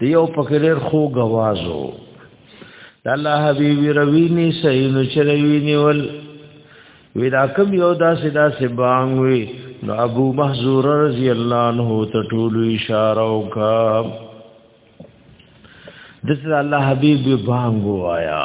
دی یو پکې ډېر خو غوازو د الله حبيب رويني صحیح نو چرويني ول ودا کوم یو داسې داسې بانګ وي نو ابو محذور رضی الله عنه ته ټول اشاره وکا دغه الله حبيب بانګ وایا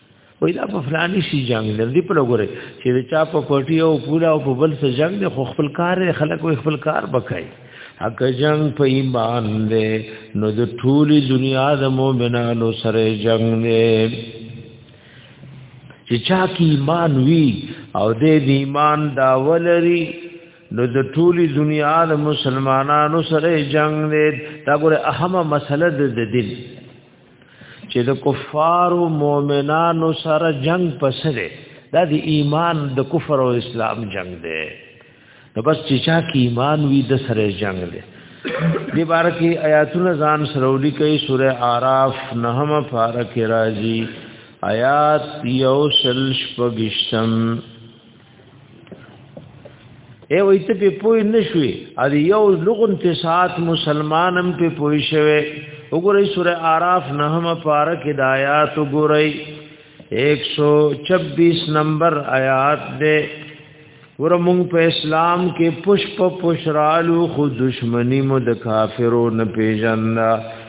وای دا په فلانی شي جنگ نه دی په لګوري چې چا په پټي او پولا او په بل څه جنگ نه خو خپل کار خلک او خپل کار بکای حق جنگ په ایمان دی نو د ټولي دنیا د مؤمنانو سره جنگ دی چې چا کې ایمان وی او دې ایمان دا ولري نو د ټولي دنیا د مسلمانانو سره جنگ دی دا ګوره اهمه مسله د دین چې د کفار او مؤمنانو سره جنگ پسره دا د ایمان د کفر او اسلام جنگ دی نو بس چې چا کې ایمان وي د سره جنگ دی دې بار کې آیاتونه ځان سرولي کوي سوره আরাف نهم فارق راځي آیات یو شل شپږشتم اے وای ته په پوی نشوي ا دې یو لغون ته سات مسلمانم په پوی شوه وګورئ سوره আরাف نهم پار کې د آیات وګورئ 126 نمبر آیات دې ور مونږ په اسلام کې پشپ پشرالو خو دشمنی مو د کافرو نه پیژنده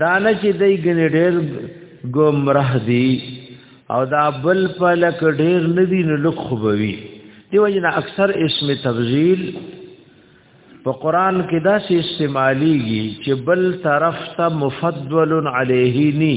دانه چې دای ګنې ډېر ګمراه دي او دا بل په لک ډېر ندی نو لک خوبوي دیو جن اکثر اسم تفضیل په قران کې دا سه استعماليږي چې بل طرف ته مفضل علیه ني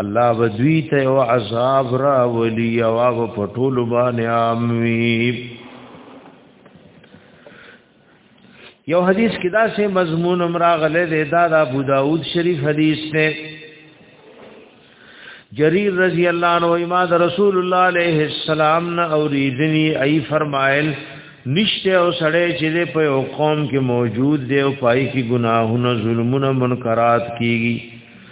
الله بدوی ته او عذاب را ولی او هغه په ټول باندې عام وی یو حدیث کې دا سه مضمون امراغله دی دا د ابو داود شریف حدیث دی جریر رضی الله عنه ما د رسول الله علیه السلام نه اوریدنی ای فرمایل نشته او سړی چې په یو قوم کې موجود دی او پای کې ګناهونه ظلمونه منکرات کیږي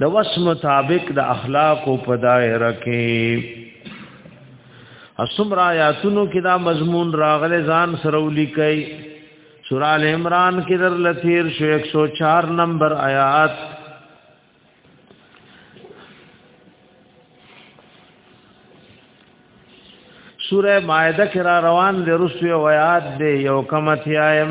د وس مطابق د اخلاق په دایره کې اسمر آیاتونو کې دا مضمون راغله ځان سره ولیکي سورہ ال عمران کې در لثیر شو 104 نمبر آیات سورہ مائده کې را روان دي رسو آیات دی یو کمتیایم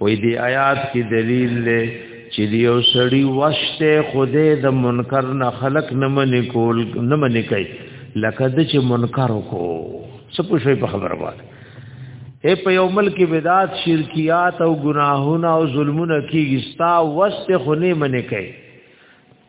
وې دې آیات کې دلیل له چې یو سړی وشته خوده د منکر نه خلق نه منې کول نه منې کوي لکه د چې منکر کو څه پوښي په خبره وایي اے په یو ملک بدعات شرکیات او گناهونه او ظلمونه کیږي ستا وسته خونه منې کوي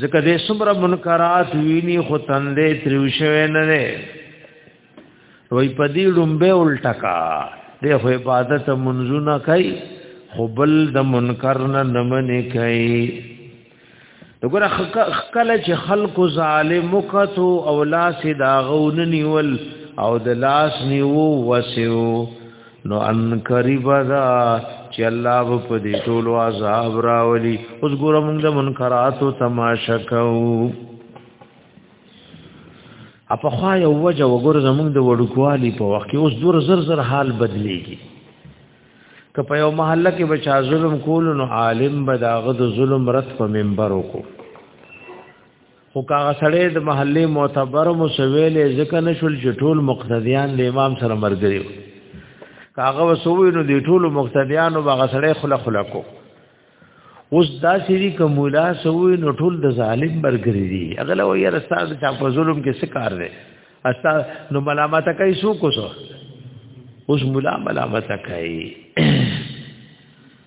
ځکه دې څومره منکرات ویني خو تندې تریو شوی نه دی وای په دې لومبه الټا کا دې خو عبادت منځونه کوي خو بل د منکر نه نمنې کوي وګوره خکل چې خلق ظالم کتو او لاس دا غون نیول او د لاس نیو وسیو نو ان قریب دا چې الله په دې ټول عذاب راولي اوس ګور موږ د منکراتو تماشا کوو اپا خوا یو وجه وګور زموږ د وړوکوالي په وخت کې اوس دور زر زر حال بدليږي که په یو محله کې بچا ظلم کول نو عالم به داغه د ظلم رد په منبر وکړو خو کاغه سړی د محلي معتبر مو سویلې ځکه نشول چې ټول مقتدیان د امام سره مرګري کاغه وسوي نو د ټول مقتدیان او هغه سړی خله خله کو اوس دا سری کومولا سوي نو ټول د ظالم مرګري دي اغله وې رستاد چا په ظلم کې سکار دي استا نو ملامت کوي سو کو سو اوس ملا ملامت کوي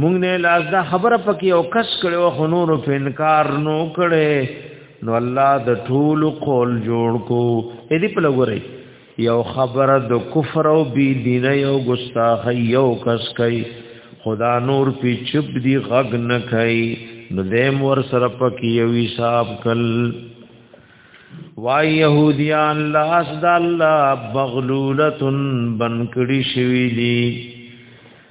مونږ نه لاس دا خبره پکې او کس کړو خو نور په انکار نو کړي نو الله د ټول قول جوړ کو اې دې په لګوري یو خبره د کفر او بی دین یو ګستاخ یو کس کوي خدا نور پی چپ دی غغ نه کوي نو دیم ور سره پکې یو حساب کل وای يهوديان لاس د الله بغلولتن بنکړي شوی دي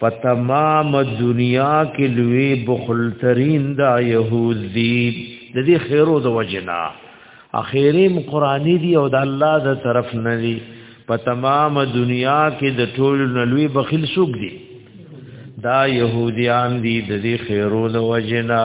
په تمام دنیا کې لوی بخل ترين دا يهود دي د دې خیرو د وجنا اخیریم قرآنی دی او د الله د طرف نه دی په تمام دنیا کې د ټول نلوی بخیل سوق دی دا يهوديان دي د دې خیرو د وجنا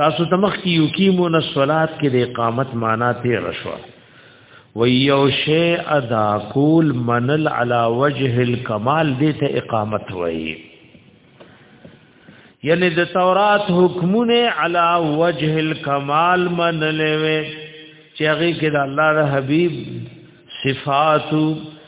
تاسو تمخ کی یقیمون الصلات کې د اقامت معنا ته رشوا و یو شی ادا کول منل علی وجه الکمال دې ته اقامت وایي یعنی د تورات حکمونه علی وجه الکمال منل وي چې هغه کې د الله د حبیب صفاتو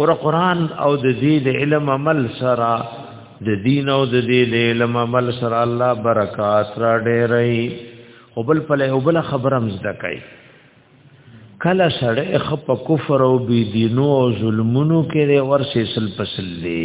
ور قرآن او د دې د علم عمل سره د دین او د دې د علم عمل سره الله برکات را ډېرې او بل په له بل خبره مزده کوي کله سړی خپ کفر او بی دینو او ظلمونو کې ورسې سل پسلې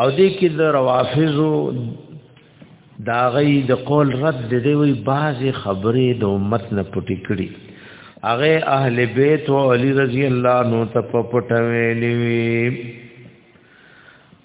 او دې کې د روافضو دا غي د قول رد دی وی بعضی خبرې د امت نه پټی کړي هغه اهل بیت او علی رضی الله نو ته پټوي نیوي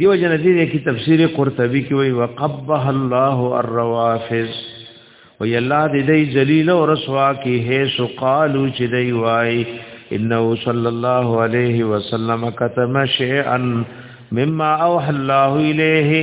دیو جن دې کې تفسیر قرطبي کې وی وقبه الله الروافض وی الله دې دې ذلیل او رسوا کې هي سو قالو چې دی وای انه صلی الله علیه وسلم کتم شیئا مما اوحى الله الیه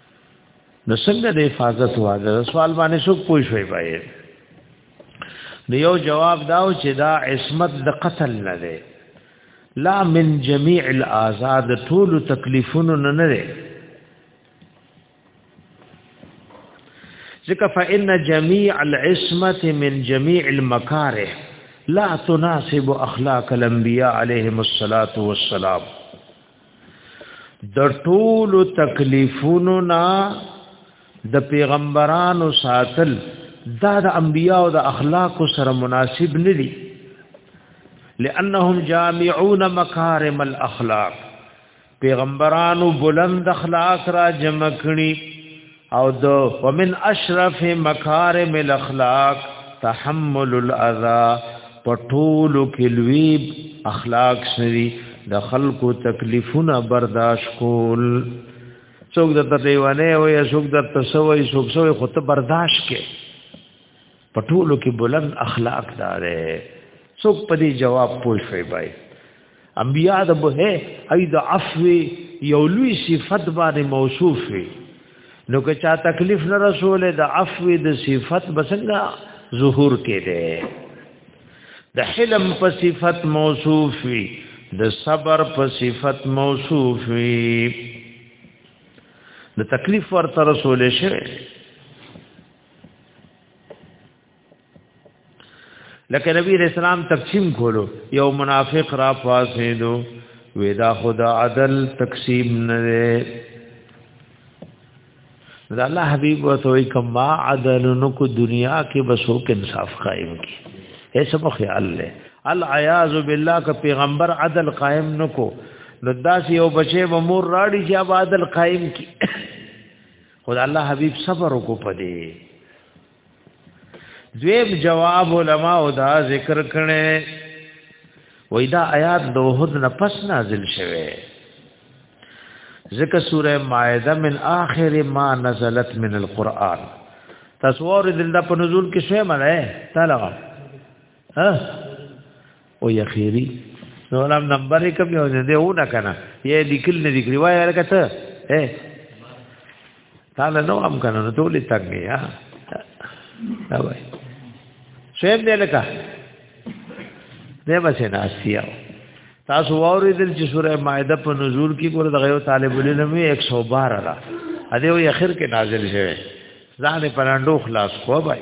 نو څنګه د حفاظت واده سوال باندې څوک پوه شوی پای نو یو جواب داو چې دا عصمت د قتل نه دی لا من جميع الازاد ټول تکلیفونو نه نه دی ځکه فإن جميع العصمت من جميع المكاره لا تناسب اخلاق الانبياء عليهم الصلاه والسلام د ټولو تکلیفونو نه د پیغمبرانو ساتل دا د انبیاء او د اخلاق سره مناسب نه دي لانهم جامعون مکارم الاخلاق پیغمبرانو بلند اخلاق را جمع کړي او د ومن اشرف مکارم الاخلاق تحمل الاذى پټول کلویب اخلاق سری د خلکو تکلیفونه برداشت کول څوک د تلیوانه وي څوک د تسوي څوک سوې خو ته برداشت کې پټول کې بلند اخلاق دارې څوک په دې جواب پوښوي بای انبیاء د به ای د عفو یو لوی صفت باندې موصوف وي نو که چا تکلیف نه رسول د عفو د صفت بسنګا ظهور کې ده د حلم په صفت موصوف وي د صبر په صفت موصوف وي د تکلیف ورته رسول شي لکه نبی رسول الله تقسیم کولو یو منافق را فاسیدو ودا خدا عدل تقسیم نه ده دا الله حبیب وتوي کما عدل نو کو دنیا کې بسو کې انصاف قائم کی ایسا په خیال له العیاذ بالله ک پیغمبر عدل قائم نکو نو داس یو بچي و مور راړي چې اب عدل قائم کی خدای الله حبیب صبر کو پدې دویم جواب علما او دا ذکر کړي وای دا آیات د وحد نه پس نازل شوه ذکر سوره مائده من آخر ما نزلت من القرآن تصور دلته په نزول کې شوه مله تعالی ها او یا خیری نو نام نمبر یې کوم یو نه دی و نه کنه یې لیکل نه لیکلی وای هرکه ته اے تعالی نو هم کنه نو ټولې څنګه یا دا وای شیم دی لکه دې بچې ناسیا تاسو اوریدل چې سوره مائده په نزول کې ګور دغه یو طالب العلم 112 را ا دې یو اخر کې نازل شوه ځان پراندو خلاص خو بای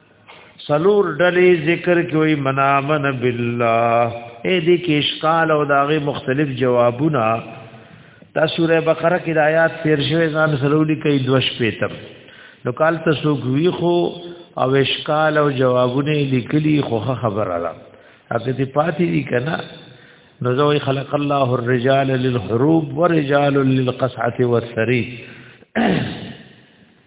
سلور ډلې ذکر کوي منامن بالله اې دې کې اشکال او داغه مختلف جوابونه دا سوره بقره کې د آیات تیر شوی ځان سلولي کوي دوش پیتم نو کال ته سو غوي خو او اشکال او جوابونه لیکلي خو خبره را اته دې پاتې دي کنه نو زوی خلق الله الرجال للحروب ورجال للقصعه والثري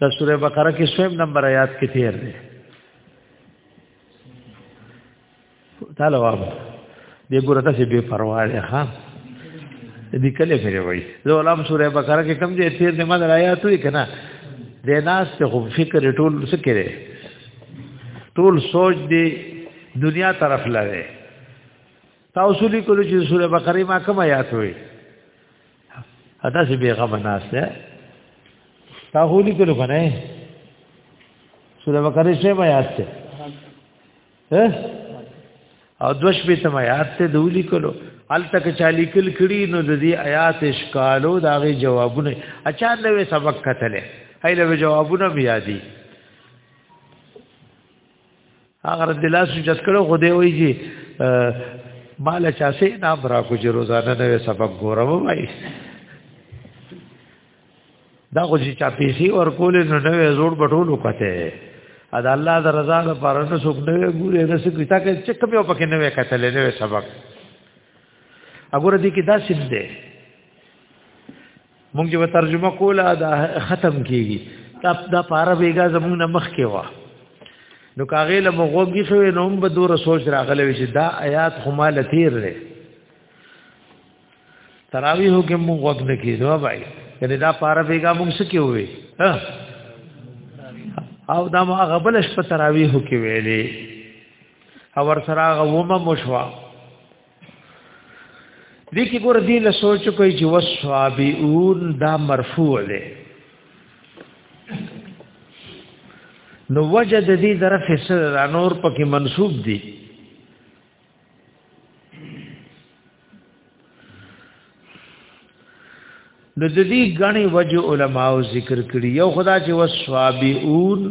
د سوره بقره کې سویم نمبر آیات کې تیر دی تعالی وابه دې ګوره تاسو به پروا نه ها دې کله پرې وای زه ولام سوره بقره کې کم دې تیر دې ما د آیات وی کنه دې ناس ته خو فکر ټول څه کړي ټول سوچ دې دنیا طرف لاره تاسو لیکلو چې سوره بقره ما کوم آیات وی ادا سی بیغه بناسته تا هولي کلو کنه سوره بقره شه ما یاد ته او دوش به تم یاد ته دولی کلو ال تک چالی کل کړي نو د دې آیات اشکالو داغه جوابونه اچا نوې سبق کتلې هاي له جوابونه بیا دي هغه رد الله سجد کړو خو دی وایي چې مال چا سه نام را کو چې روزانه نوې سبق ګورم وای دا خو چې چا پیسې ورکول نو نوې زوړ بټول وکته ادا الله د رضا لپاره نو څوک نوې ګورې نو څه کیتا کې چې کوم یو پکې نوې کتل نوې سبق وګوره دې کې دا سید ده مونږ به ترجمه کوله دا ختم کیږي دا دا پاره بیګا زمونږ نه مخ کې وا نو کاغه له مغوږی شو نو هم به دور سوچ راغلی چې دا آیات خو مال تیر لري تراویح کې مونږ وګ نه کیدو بای یعنی دا پاره بیګا مونږ سکه وي او دا ما غبل شپ تراویح کې ویلې او ور سره غومه مشوا دې کې ګور دې له سوچ کوي چې وسوابئون دا مرفوع دی نو وجد دې ظرف سر نور پکې منصوب دی نو د دې غني وجه علماو ذکر کړي یو خدا چې وسوابئون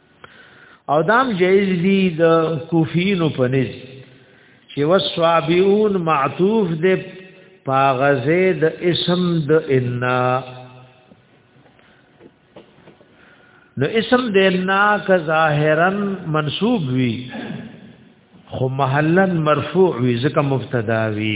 او دام جایز دی د کوفینو پنځ چې وسوابیون معطوف دی پاغزه د اسم د ان نو اسم د ان ک ظاهرا منصوب وی خو محلا مرفوع وی ځکه مبتدا وی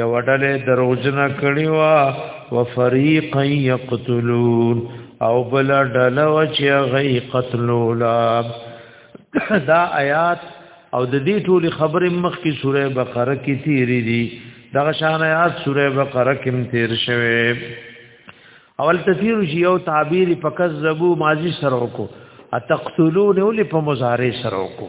یو ډله دروژنه کړی وا وفریقا یقتلون او بل ډله و چې غي قتلولا دا آیات او د دې ټول خبرې مخ کې سوره بقره کې تیری دي دا شان آیات سوره بقره کې تیر شوه اول تفسیر شی او تعبیر فکذبوا ماضی سره کو اتقتلون ول په مضارع سره کو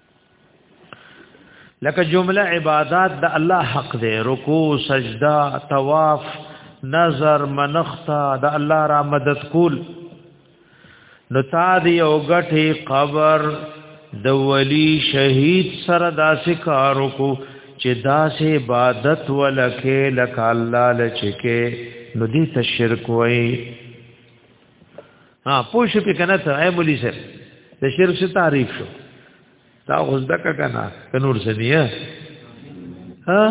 لکه جمله عبادت د الله حق دی رکوع سجده طواف نظر منختا د الله را مدد کول نو تا دی او غټه قبر د ولی شهید سره داسې کارو کو چې داسې عبادت ولکه لکه الله لچکه نو دې ته شرک وای ها پوه شو په کنه ته اي مولي سر د شعر څه تعریف شو تا اوس دک کنه نور څه دی ها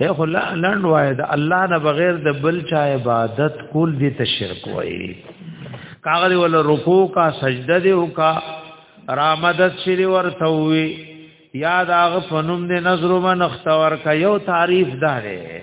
هي خو لاند وای د الله نه بغیر د بل چا عبادت کول دي ته شرک وای کاغلی ول رکوع کا سجده دی او کا رامدد شری ورته وی یاد هغه فنوم دې نظر من اختور کا یو تعریف داره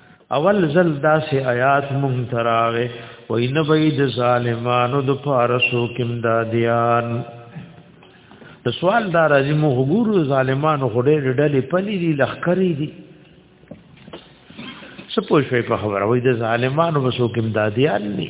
اول ځل دا سه آیات مونږ تراغه وای نه به د ظالمانو د فارسو کم دادیان د سوال دا راځي مو وګورو ظالمانو خډې ډډلې پلي دي لخرې دي سپوږ شوي په خبره وای د ظالمانو وسو کم دادیان نه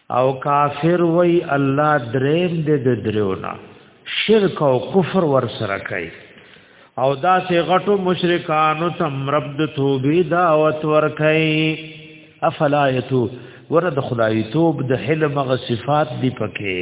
او کافر وای الله دریم دې د دریونا شرک او کفر ور سره کوي او دا سه غټو مشرکانو تم رب د توبې دعوت ور کوي افلا یتو ور د خدای توب د حلم غ صفات دی پکې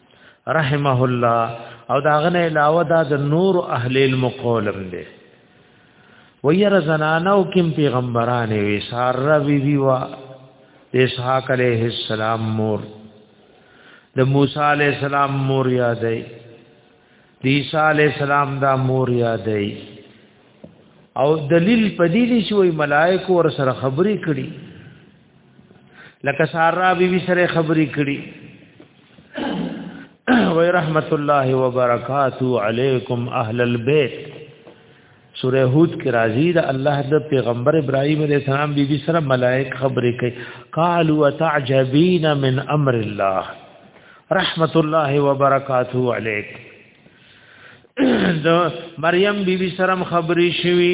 رحمه الله او دا غنه علاوه دا د نور اهل علم قولم دی ویر زنانو کم پیغمبران وی سار بی بی وا اسحاق علیہ السلام مور د موسی علیہ السلام مور یادای د عیسی علیہ السلام دا مور یادای او دلیل پدې دي چې وی ملائکه ور سره خبرې کړي لکه سارا بی بی سره خبرې کړي وای رحمت الله وبرکاتو علیکم اهل البیت سوره هود کې راځي دا الله د پیغمبر ابراهیم علیه السلام بی بی سره ملائک خبرې کوي قالوا تعجبین من امر الله رحمت الله وبرکاتو علیک د مریم بی بی سره خبرې شوي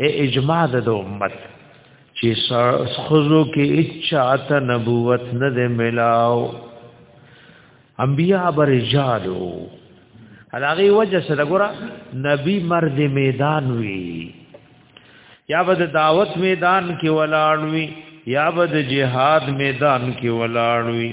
اے اجماع د امت چې خزو کې اچات نبوت نه د ملاو انبیاء برجالو هغه وجه سره ګره نبی مرد میدان وی یا بد دعوت میدان کې ولاړ وی یا بد جهاد میدان کې ولاړ وی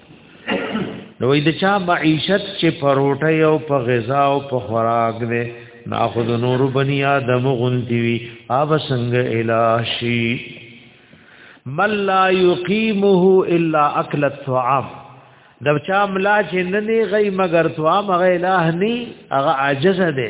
نو د چا معیشت چې پروټه او په غذا او په خوراک دی ناخذ نور بنی آدم غنتی وی آب سنگ الاشی من لا یقیمه الا اکل الطعام د چا ملا چې نه نه غي مگر طعام غي الہ ني هغه عاجز دی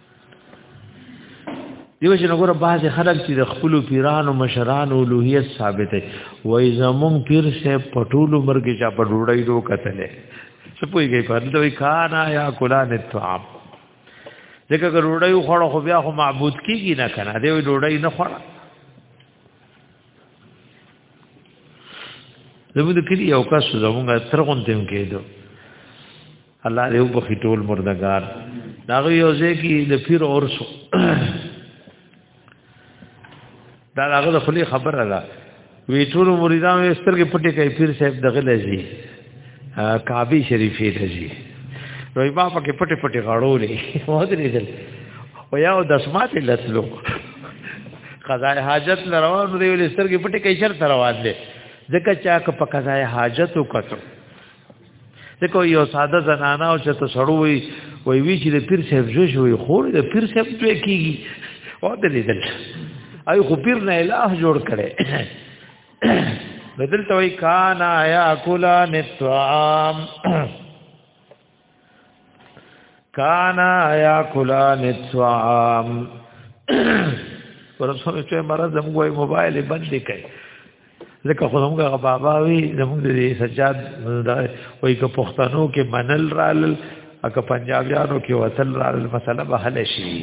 دیو چې نګور باز خلک چې د خپل پیرانو مشرانو لوهیت ثابته وای زمون پیر سه پټول عمر کې چا په ډوړای دو کتلې څه پويږي په دې وای کانا یا کولان الطعام ځکه که ډوړای خوړ خو بیا خو معبود کیږي نه کنه دی وای ډوړای نه خوړ زموږ د کلی یو کس زموږ ترغون تم کېدو الله دې په خټول مردگار داغه یو ځکه د پیر اورسو دا هغه د خلی خبره ده وی ټول مریدان یې سترګې پټې کوي پیر صاحب دغه لږی کعبه شریفې لږی نو ما پکې پټې پټې غړولې ودرې دل او یو د اسمات لتلو قضای حاجت لروان دی ولې سترګې پټې کوي شرط روان دي ځکه چې هغه په قضای حاجت وکړو دکو یو ساده زنانه او چې ته سړو وي وی وی چې د پیر صاحب زوی شوی خو د پیر صاحب ته کیږي او د لیدل ای خو پیر نه الہ جوړ کړي بدل توي کانا یا کلا نتوام کانا یا کلان الطعام ورسره چې مرز هم ګوي موبایل بند کړي ځکه خو موږ هغه بابا وی زموږ د سجاد وای که پښتنو کې منل رال اګه پنجابیانو کې وتل رال مسله به حل شي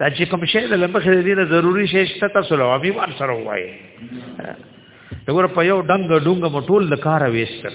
دا چې کوم شی د لمخې د دې ضروری شی شته تاسو له امي ور سره وای دغه په یو ډنګ ډنګ مټول لکاره وېستل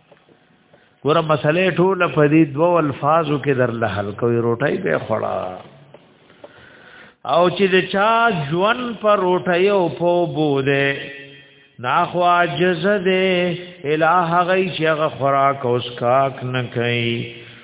ګور مسلې ټوله په دې دوو الفاظو کې در له حل کوي روټي به خړا او چې د چا ژوند پر روټي او په بوده ناخو عجز دې الہ غي چې هغه خوراک اوس کاک نه کوي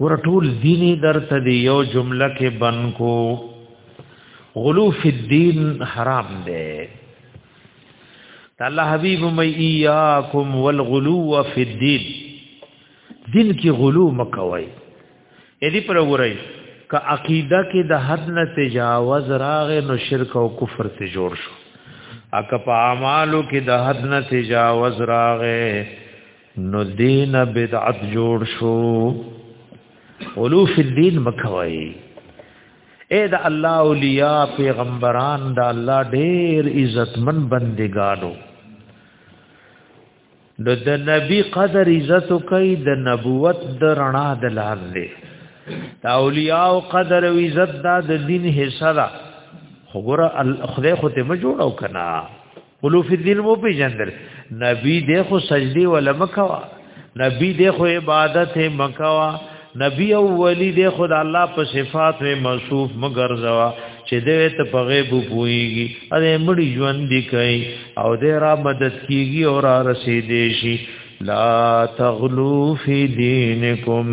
ورټول دیني درته دی یو جمله کې بنکو غلو فی الدین حرام دی الله حبیب می ایاکم والغلو فی الدین دین کې غلو مکوي اې دې پر وګورئ ک عقیده کې د حد نه تجاوز راغې نو شرک او کفر ته جوړ شو اک په اعمالو کې د حد نه تجاوز راغې نو دین بدعت جوړ شو اولو فی الدین مکوي اے دا الله اولیاء پیغمبران دا الله ډیر عزتمن بندګانو نو د نبی قدر عزت کوي د نبوت د رڼا د لار دی دا اولیاء او قدر او عزت دا د دین حصہ ده خبره خدای خو ته جوړو کنا قلوف الدین مو پی جندل نبی دې خو سجدی ولا مکوا نبی دې خو عبادت مکوا نبی او ولی دې خو د الله په صفات او موصوف مګرځوا چې دې ته په غیب پويږي اره مړي ژوند دی کوي او دې را مدد کیږي او را رسیدې شي لا تغلو فی دینکم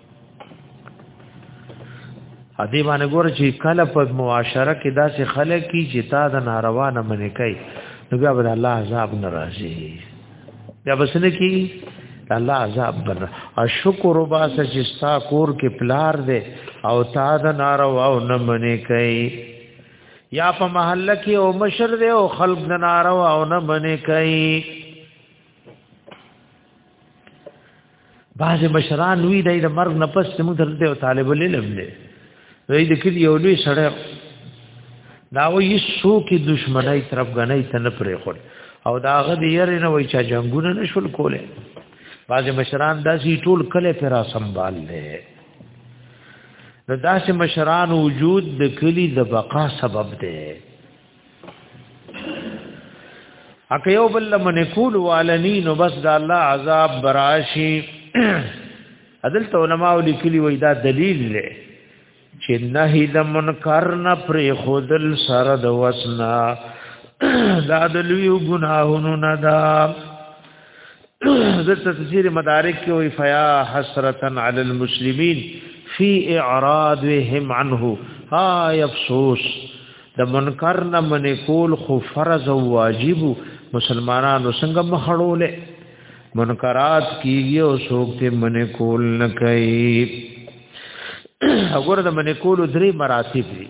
ا دې باندې ګور چې کله په معاشره کې داسې خلک کی چې تا د ناروا نه منې کوي نو بیا به الله عذاب ناراضي بیا بسنه کی الله عذاب بر او شکر وباس چې ستا کور کې پلار دې او تا د ناروا او نه منې کوي یا په محله کې او مشر دې او خلق د ناروا او نه منې کوي باز مشران وی د مرګ نه پس موږ درته او طالب العلم دی وی د کلی یو لوی سړی دا وی شو کې دشمنای طرف غنای ته نه پرې خور او دا غد یې نه وای چې جنگونه نشول کوله باز مشران داسې ټول کله پر را سنبال لې نو داسې مشران وجود د کلی د بقا سبب دی اکه یو بل لمن کول والنی نو بس دا الله عذاب براشی عدل تو علماء لیکلی وای دا دلیل له چې نهی د منکر نه پر خودل سره د وسنا دا د لوی ګناهونو نه دا زه تفسیر مدارک کې وی فیا حسرتا علی المسلمین فی اعراضهم عنه ها افسوس د منکر نه من کول خو فرض او واجب مسلمانانو څنګه مخړولې منکرات کیږي او څوک ته من کول نه کوي وګوره د من کول درې مراتب دي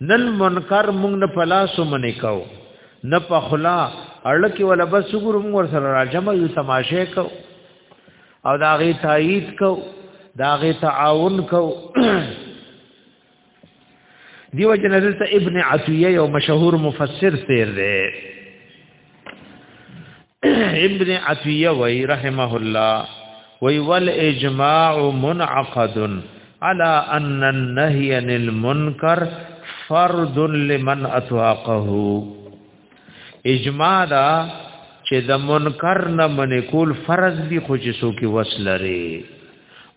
نن منکر مونږ نه پلاسو منې کو نه په خلا اړکی ولا بس ګور مونږ ور سره راجمه یو تماشه کو او دا غي تایید کو دا غي تعاون کو دیو جن حضرت ابن عطیه یو مشهور مفسر تیر دی ابن عطیه وی رحمه الله وی ول اجماع منعقد على ان النهي عن المنکر فرد لمن اطاقه اجماع دا چې د منکر نه منې کول فرض دي خو چې څوک وسلري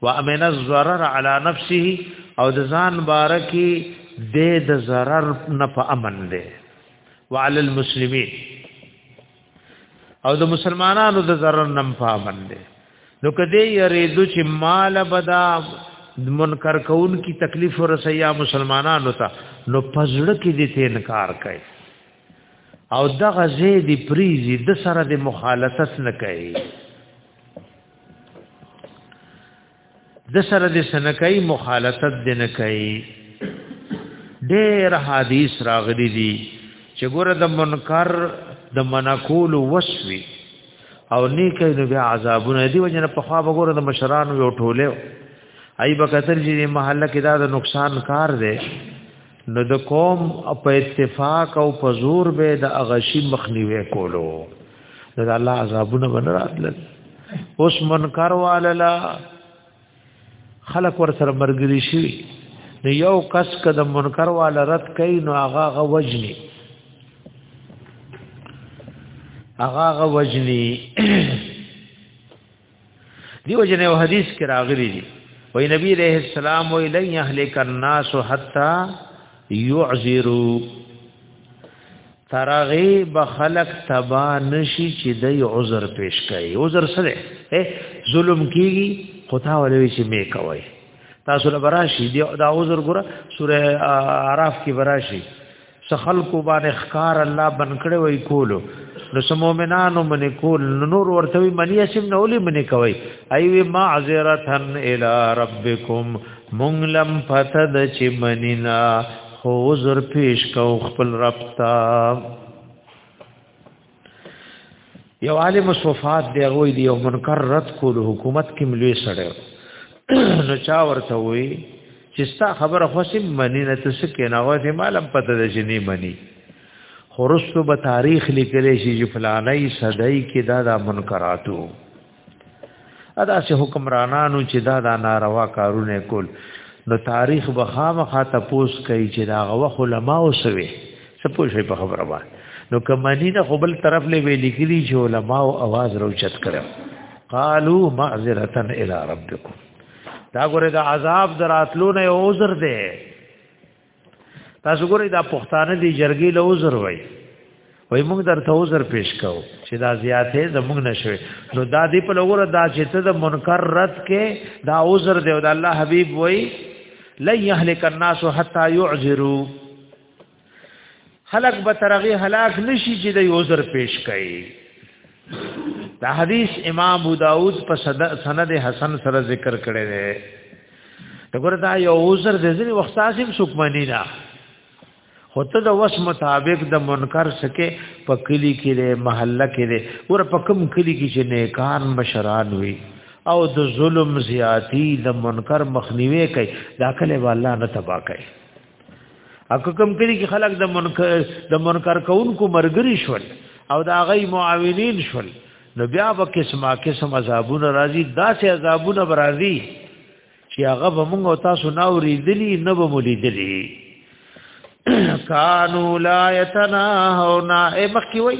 وامن الضرر على نفسه او د ځان بارکی د د zarar نه په امن دی وعلى المسلمين او د مسلمانانو د ضرر نم پابند دي نو کدی یریدو چې مال بدا منکر کون کی تکلیف ورسیا مسلمانانو ته نو پزړه کې دې ته انکار کوي او دغه زید پریزي د سره د مخالفت نه کوي د سره د سنکای مخالفت د نه کوي ډېر حدیث راغلي دي چې ګوره د منکر د منکول وسوي او نیکه نو بیا عذابونه دی وجنه په خوا وګوره د مشران یو ټوله ای بکتر جی محله کې دا د نقصان کار دی نو د قوم په اتفاق او په زور به د اغشی مخنیوي کولو د الله عذابونه باندې راتلل اوس منکر واللا خلق ور سره مرګري شي نو یو کس کده منکر والا رد کوي نو هغه غ وجني هغه غ وجني دیو جنې او حدیث کې راغلي دي وای نبی عليه السلام وی لن يهلك الناس حتا يعذروا ترغی بخلق تبا نشي چې د عذر پیش کوي عذر سره ظلم کیږي خدا ولوي چې می کوي تاسو له براشي دا عذر ګره سوره আরাف کې براشي سخل کو باندې خکار الله بن کړي وای کولو نو سمومنانو منی کول نور ورته وی منی اسم نه ولي منی کوي ایوی معذرتن الی ربکم مونلم فتد چی منینا خو عذر پیش کو خپل رب ته یو عالم صفات دی غوی دی یو منکر رد کول حکومت کې ملوي سره نو چا ورته وی چې ستا خبره خو سم منی نه ته سکه نه وته مالم پته ده چې نه منی خورستو به تاریخ لیکلی شي چې فلانه صدای کې دا د منکراتو ادا چې حکمرانانو چې دا دا ناروا کارونه کول نو تاریخ به خامخا تپوس کوي چې دا غو علماء وسوي سپوږ شي په خبره باندې نو کمنی نه خپل طرف له ویل کېږي چې علماء او आवाज روچت کړو قالو معذره الى ربکم دا ګوره دا عذاب دراتلو نه عذر دی تاسو ګورئ دا پښتانه دی جرګې له عذر وای وای موږ درته عذر پیش کو چې دا زیاتې زموږ نشوي نو دا دی په لور دا چې ته د منکر رد کې دا عذر دی او د الله حبیب وای لن يهلك الناس حتى يعذروا خلق به ترغه هلاک نشي چې د عذر پیش کوي دا حدیث امام ابو داود په سند حسن سره ذکر کړی دی دغه دا یو عذر د ځینې وخت تاسو څوک مانی نه خو ته د وس مطابق د منکر سکه په کلی کې له محله کې له ور په کم کلی کې چې نیکان مشران وي او د ظلم زیاتی د منکر مخنیوي کوي دا کله والله نه تبا کوي اکه کم کړي کې خلک د منکر د منکر کونکو مرګري شول او دا غي معاونین شول نو بیا به قسمه قسم عذابونه راځي داسې عذابونه راځي چې هغه به موږ او تاسو نه اوریدلی نه به مولیدلی کانو لا یتناهونا ای مخکی وای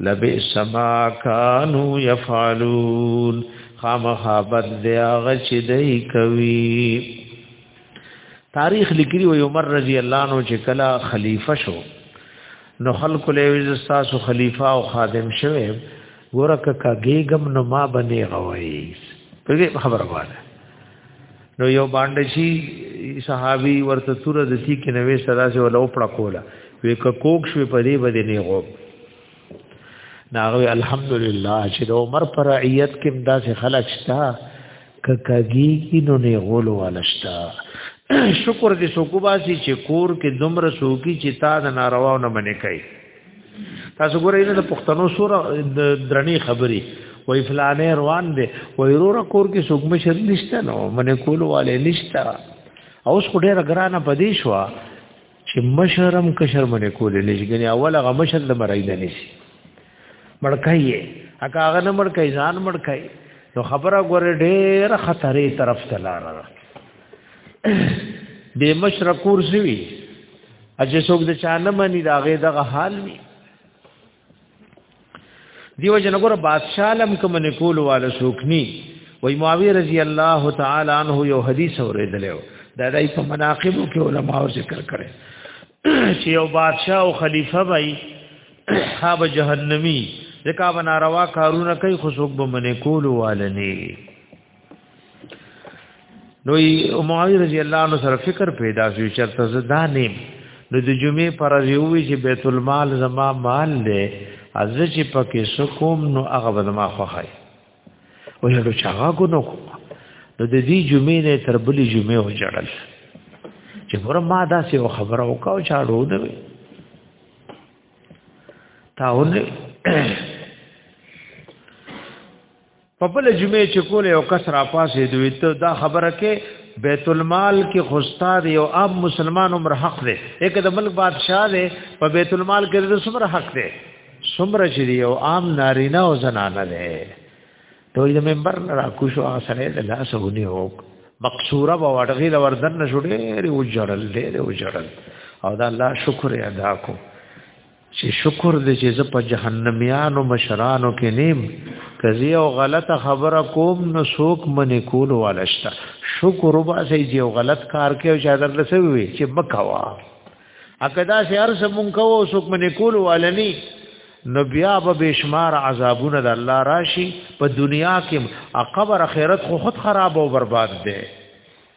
لبئس ما كانوا يفعلون خامخا بد دی هغه چې دی کوي تاریخ لیکلی و عمر رضی الله عنه چې کله خلیفہ شو نو خلق له وز تاسو خلیفہ او خادم شوه ګورکه کګیګم نو ما بنې غوي په خبره وایي نو یو باندې شي صحابي ورته تور د سی کې نوې سره سره ولو پړه کولا وې ک کوک شو په دې باندې نه غو ناغوی الحمدلله چې د عمر پر رعیت کې مداسې خلک شته ککګي کې نو نه غول ولشتا شکر دې سوکو باسي چې کور کې دومره سوکي چې تا د نارواو نه منې کوي تاسو ګورئ د پښتنو سور د درنې خبري وای فلانه روان دي وای رور کور کې سګم شر نشته نو منه کول والے نشته اوس خو ډیره ګرانه پدې شو چې مشرم کشر منه کول لږګنی اول غ مشر د مرای نه نشي مړکایې اګه هغه نه مړکای ځان مړکای نو خبره ګوره ډیره خطرې طرف ته لاره د مشر کور سوي اجه څوک د چانه مني دا غي دغه حال وي دیو جن ګور بادشاہ لم کوم نه کول والا شوکنی وای معاویه رضی الله تعالی عنہ یو حدیث اوریدلو دا دای په مناقب کې علما او ذکر کړي چې یو بادشاہ او خلیفہ وای هاب جهنمی ځکه بنا روا کارونه کوي خو څوک به منې کول والنی نو معاویه رضی الله عنه سره فکر پیدا شو چې تاسو دا نیم نو د جمعې پر ورځ وی چې بیت المال زما مال دی از چې پکې سکوم نو هغه به ما خوخای او یو چې هغه کو نو کو نو د دې جمعې نه تر بلې جمعې و جړل چې ګور ما دا سه خبره وکاو چا ورو دی تاونه په بل جمعې چې کولې او کس را پاسې دوی ته دا خبره کې بیت المال کې خوستا دی او عام مسلمان عمر حق دی یک د ملک بادشاہ دی په بیت المال کې د سمره حق دی سمره چې دی او عام نارینه او زنانه دی ته د ممبر را کو شو اسره د لاس هونی هو مقصوره و وړغی د وردن نه شوړې ری وجړل دې وجړل او دا الله شکر ادا کو چې شکر دې چې زه په جهنميانو مشرانو کې نیم کزی او غلطه خبره کوم نو څوک منې کول والشتا شکر وباسي چې یو غلط کار کوي چې حضرت لسوي چې بکوا اکدا سي هر څه مونږ کوو څوک منې کول والني نو بیا به بشمار عذابونه د الله راشي په دنیا کې او قبر اخرت خو خود خراب او برباد دي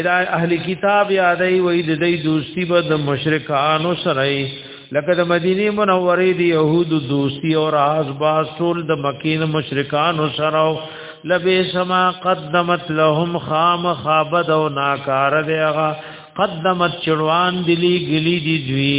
ادا اهل کتاب یادای وای د دې دوستی به د مشرکانو سره لکه د مدینه منورې دی يهود دوستی او راز باز ټول د مکین مشرکانو سره لبی سما قدمت لهم خام خابد او ناکار دیغه قدمت چړوان دلی گلی دی دوی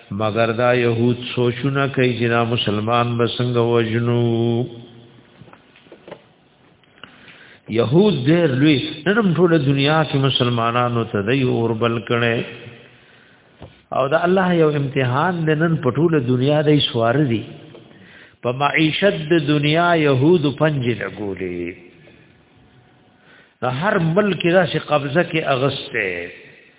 مگر دا يهود سوچونه کوي چې دا مسلمان به څنګه وجنو يهود ډېر لوی نرم ټول دنیا کې مسلمانانو ته دی اور بل کړي او دا الله یو امتحان دی نن په ټول دنیا دی سوار دی په معیشت د دنیا يهود پنځ لګولې هر ملک دا چې قبضه کې اغسته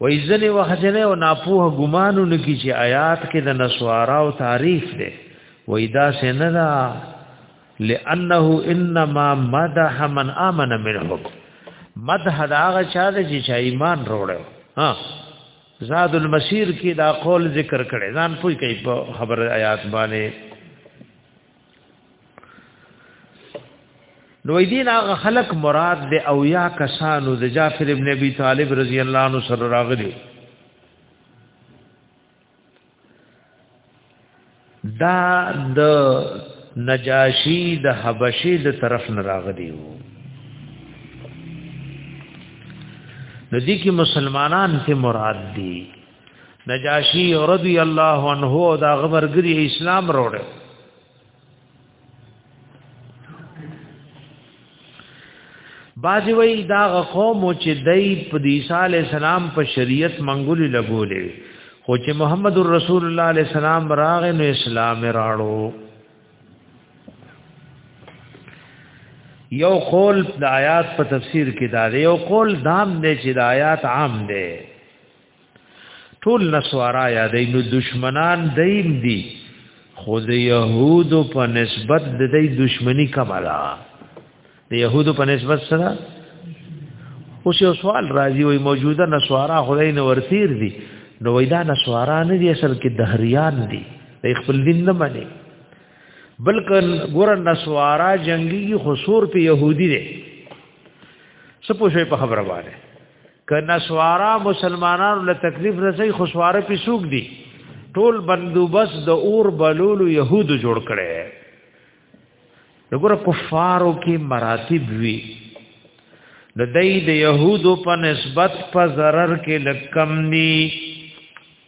و ایزنه وحجنه او ناپوه ګمانو نکی چې آیات کې د نسوارا او تعریف ده و ایدا سندا لانه انما مدح من امن منهم مدح دا هغه چا ده چې ایمان وروړو ها زاد المسیر کې دا قول ذکر کړي ځان پوي کوي په خبر آیات باندې نو دین هغه خلق مراد د او یا کسانو د جعفر ابن ابي طالب رضی الله عنه سره راغلي دا د نجاشی د حبشی د طرف نه راغلی وو نو دي کې مسلمانان ته مراد دي نجاشی رضی الله عنه دا غبرګری اسلام وروړ بازی وی دا قوم چې دای په دی صالح السلام په شریعت منګولې لګولې خو چې محمد رسول الله علیه السلام راغ نو اسلام راړو یو قول د آیات په تفسیر کې دا یو قول دام دی چې د آیات عام دی ټول نسوارا یادې نو دشمنان دیم دی خو د يهودو په نسبت د دې دشمنی کمالا د يهودو په نسبت سره اوس یو سوال راځي وي موجوده نسوارا خدای نه ورتیر دي نو وېدا نسوارا نه دي اصل کې دهریان دي د خپل دین نه مني بلکې ګور نسوارا جنگي خسور په يهودي دي سپوږې په خبره واره که نسوارا مسلمانانو له تکلیف رسي خو سواره پی سوق دي ټول بندوبس د اور بلولو يهودو جوړ کړي دغه کفارو کې مراتب وی د دې د يهودو په نسبت په zarar کې لکم ني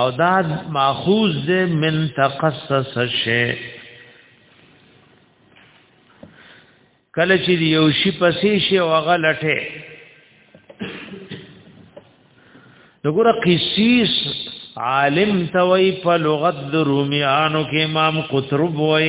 او دا ماخوذ دې من تخصص شي کله چې یو شي پسې شي او غلټه دغه قصیص عالم توي په لغت د روميانو کې امام قطرب وای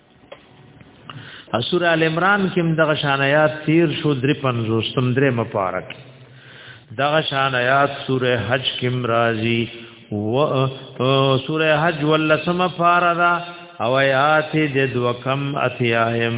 اسور ال عمران کې دغه شان آیات تیر شو درې پنځوستم درې مبارک دغه شان آیات سوره حج کې مرাজি و سوره حج ولسم فاردا او آیات د دوکم اتیاهم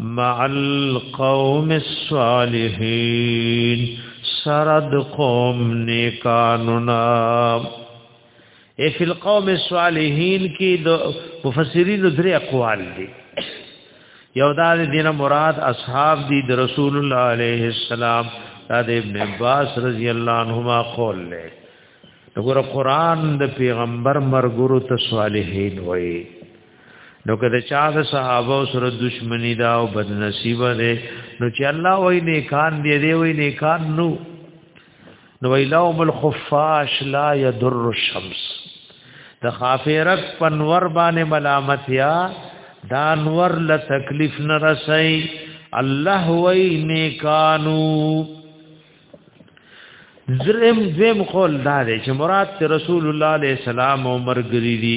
مع القوم الصالحين سرد قوم نیکانونا اے فی القوم الصالحین کی دو مفسرین درې اقوال دي یو دا دین مراد اصحاب دی د رسول الله علیه السلام دا د ابن عباس رضی الله عنهما قول له وګوره قران د پیغمبر مرګرو ته صالحین وایي نو که د چا د صحابه سره دشمنی دا او بد نصیب ده نو چې الله وای نه کان دی دی وای نه کان نو نو ویلهم الخفاش لا يضر الشمس د خافرت پنور باندې ملامت یا دا نور له تکلیف نه رسي الله وای نه کانو زرم زم قول دا دی چې مراد رسول الله عليه السلام او مرګ لري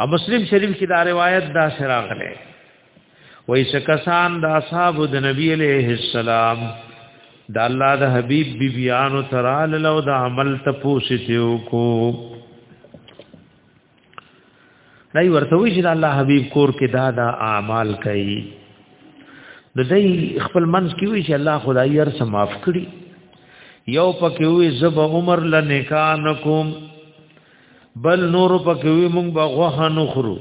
او مسلم شریف کې دا روایت دا شراغله وای شکسان د اصحاب د نبی علیہ السلام د الله د حبیب بی بیانو ترال لو د عمل تپوسیو کو دای ورته وی چې الله حبیب کور کې دا دا اعمال کوي د دې خپل منځ کې وی چې الله خدای هر څه معاف کړي یو پکې وی زب عمر ل نکان کوم بل نور پکې وی مونږ به غوه نخرو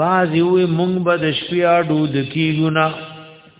باز وی مونږ به د شپې اډو د کیونه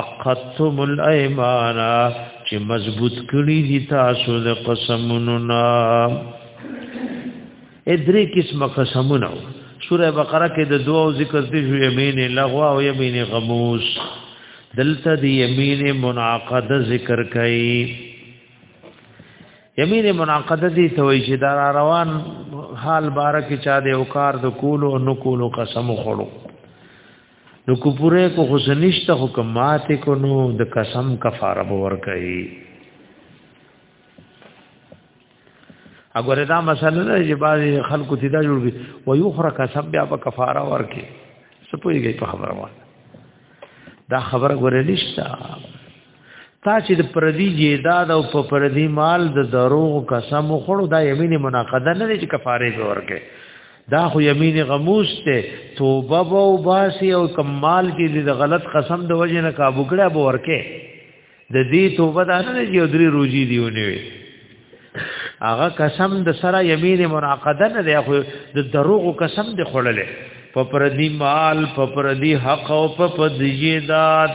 اقتم الايمان چې مضبوط کړی دي تاسو د قسمونو نا ادری قسم قسمونو سوره بقره کې د دوو ذکر دي شو یمین لغوا او یمین غموس دلته د یمین منعقده ذکر کړي یمین منعقده دي توي چې دا روان حال بارکه چا د اوکار د کولو نو کولو قسم خورو نو کو پوره کو خو سنشت حکمات کو نو د قسم کفاره باور کوي اګوره دا مسله ده چې بعض خلکو ته دا جوړ وي و یو خره قسم بیا په کفاره ورکي سپوږی په خبره وایي دا خبره ګوره نشته تا چې د پردي جیداد او په پردي مال د دروغ قسم خوړو دا یمین مناقضه نه دي چې کفاره به ورکه دا خو یمین غموس ته توبه او باسی او کمال کې د غلط قسم د وجه نه کابو کړه به ورکه د دې توبه دا نه چې درې روزي دی ونیوي هغه قسم د سره یمین مناقضه نه دی خو د دروغ قسم دی خړلې په پردي مال په پردي حق او په پردي جیداد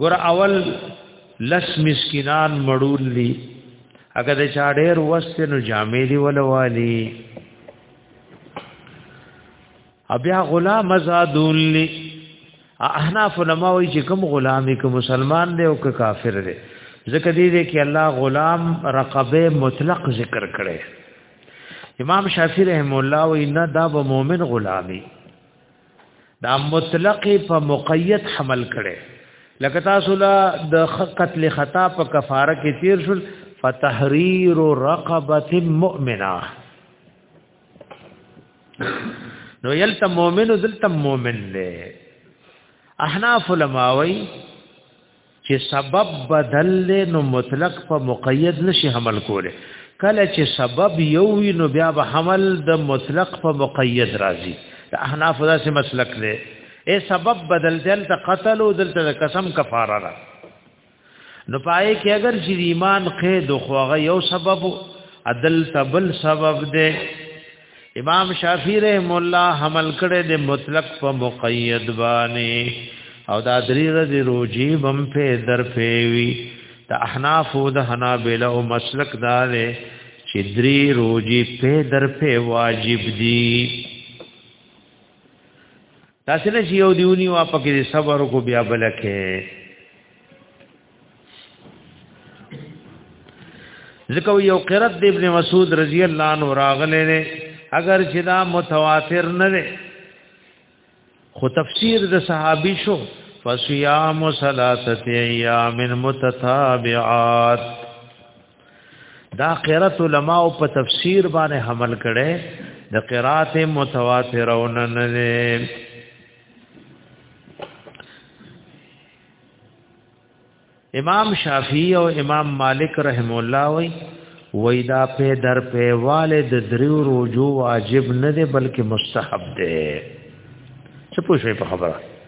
ګور اول لس مسکینان مړول دي اګه د چا ډېر وسته نو جامې دی ولوالي بیا غلام آزادون لی احناف علماء وی چې کوم غلامی کوم مسلمان دی او که کافر دی ځکه دی دی کې الله غلام رقبه مطلق ذکر کړي امام شافعی رحم الله وی نه دا به مؤمن غلامی دا مطلق په مقید حمل کړي لکه تاسو لا د قتل خطا په کفاره کې تیر شول فتحریر رقبه مؤمنه نو یلته مؤمن دلته مؤمن دی احناف علماوی چې سبب بدل له نو مطلق په مقید نشي حمل کوله کله چې سبب یو وي نو بیا به حمل د مطلق په مقید راځي د احناف داسې مسلک دی اے سبب بدل دل ته قتل او دل ته قسم کفاره را نو پای کې اگر چې ایمان قید خو هغه یو سبب عدل تبل سبب دی امام شافعی رحم الله حمل کړه د مطلق په مقید باندې او دا درې ورځې روزي بم په در پیوي د احناف او د حنابلہ او مسلک دار چې درې روزي په در په واجب دي تاسو نه یو دیونی وا پکې صبر کو بیا بلکه ځکه یو قرات د ابن مسعود رضی الله عنه راغله نه اگر چې دا متواتر نه ده خو تفسیر د صحابي شو فصيام ثلاثه ايام متتابعات دا قرات علماء په تفسیر باندې حمل کړي د قرات متواتر او نه نه امام شافعی او امام مالک رحم الله وی وای دا په در په والد دریو روجو واجب نه دی بلکې مستحب دی څه پوښې په خبره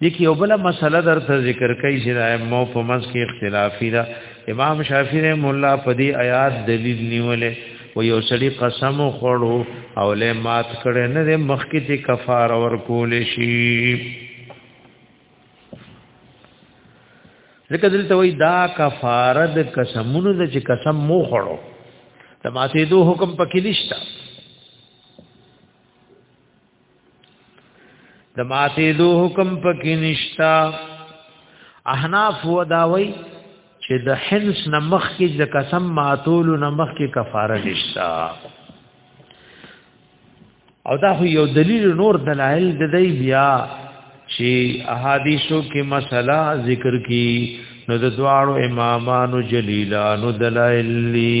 دغه یو بل مسله درته ذکر کوي چې د مو په منځ کې اختلافي ده امام شافعي رحم الله په دې آیات دلیل نیولې و یو سړي قسم خوړو او له مات کړي نه د مخکې ته کفاره ورکول شي ځکه دلته وای دا کفاره د قسمونو د چې قسم مو خوړو د ماتې دوه حکم پکې نشته د ماته دو حکم پکې نشتا احناف وداوي چې د حنس نمخ کې د قسم ماتول نمخ کې کفاره نشتا او دا خو یو دلیل نور دلایل د دی بیا چې احادیثو کې مسله ذکر کی نو د دواړو امامانو جلیلانو دلایل لی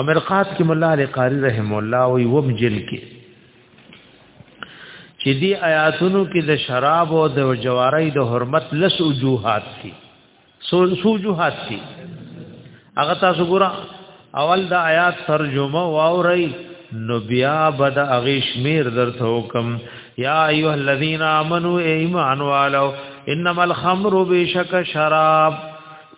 امرقات کې مولا علی قاری رحم الله او وب جل کې چې دی آیاتونو کې د شراب او د جواری د حرمت لس وجوهات دي سو وجوهات دي هغه تاسو ګورئ اول د آیات ترجمه واورئ نو بیا بد اغیش میر درته حکم یا ایه الذین آمنو ایمان والو انما الخمر بشک شراب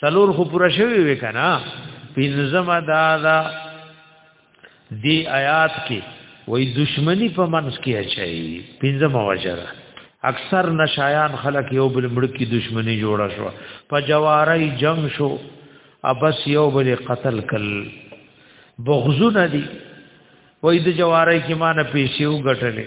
سلور خو پورا شوی وی کنا پینځم دا دا دی آیات کې وای دشمنی په منځ کې اچي پینځم وجره اکثر نشایان خلک یو بل مړ کی دشمنی جوړه شو په جوارای جنگ شو ابس یو بل قتل کل بغزونه دي وای د جوارای کې مان پیسې وګټلې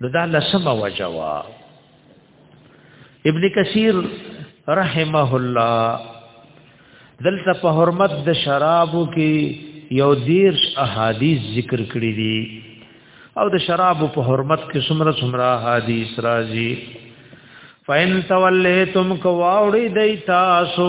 نو دا لسمه وجوا ابن کثیر رحمه الله دلته په حرمت د شرابو کې یو دیرش احادیث ذکر کړی دي او د شرابو په حرمت کې څومره څومره احادیث راځي فین تولیتم کواوړی دی تاسو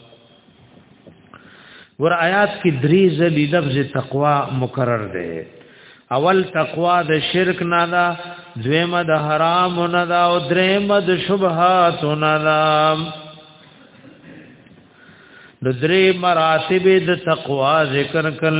ور آیات کې درې ځلې لفظ تقوا مکرر دی اول تقوا د شرک نه ده دویمه د حرام نه ده او دریمه د شبهات نه ده د درې مراتب د تقوا ذکر کړل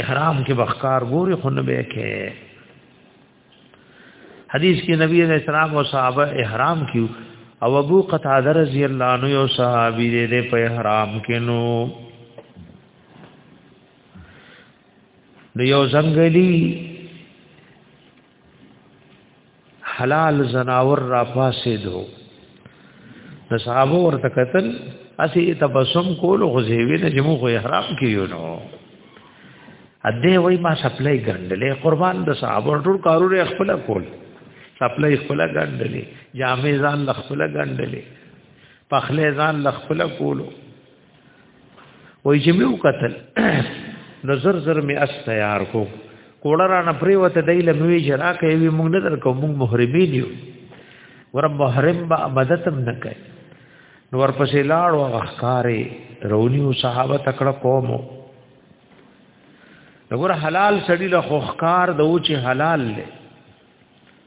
احرام کې بخکار ګوري خونه به کې حدیث کې نبی علیہ السلام او صحابه احرام کیو او ابو قتاده رضی الله عنه یو صحابي دې په احرام کې نو د یو زنګلی حلال زناور را پاسې دو د صحابه ورته قتل اسی تبسم کول خو زیوی نه جمو خو احرام کیو نو ا دې وای ما سپلای ګندلې قربان د صحابه ټول کارونه خپل کول سپلای خپل ګندلې جامې ځان خپل ګندلې پخلې ځان خپل کولو وای چې مې وکتل نو زر زر مې اس تیار کو کوړه را نه پریوته دی لموي جرا کوي وی مونږ نه درکو مونږ محرمین یو ور محرم با مددم نه کوي نو ورپسې لاړ او غخکارې رونیو صحابه تکړه قومو دغه حلال سړی له خوخکار د اوچ حلال له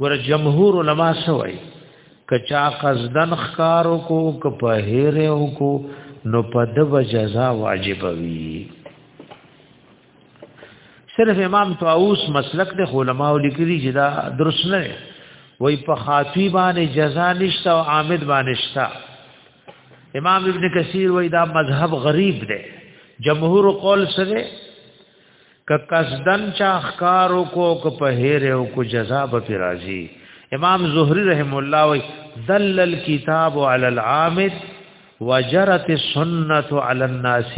ور جمهور علما سوي کچا قصدن خکارو کو ک په هیرو کو نو په د جزا واجب وي صرف امام طاووس مسلک د علماء لیکلي چې دا درس نه وي په خاطی باندې جزا نشته او عامد باندې نشته امام ابن کثیر وای دا مذهب غریب دی جمهور قول سره ک قصدن چا خکارو کو ک په هیر او کو جزاء به راضی امام زهری رحم الله وی دل الكتاب علی العامد وجرت السنت علی الناس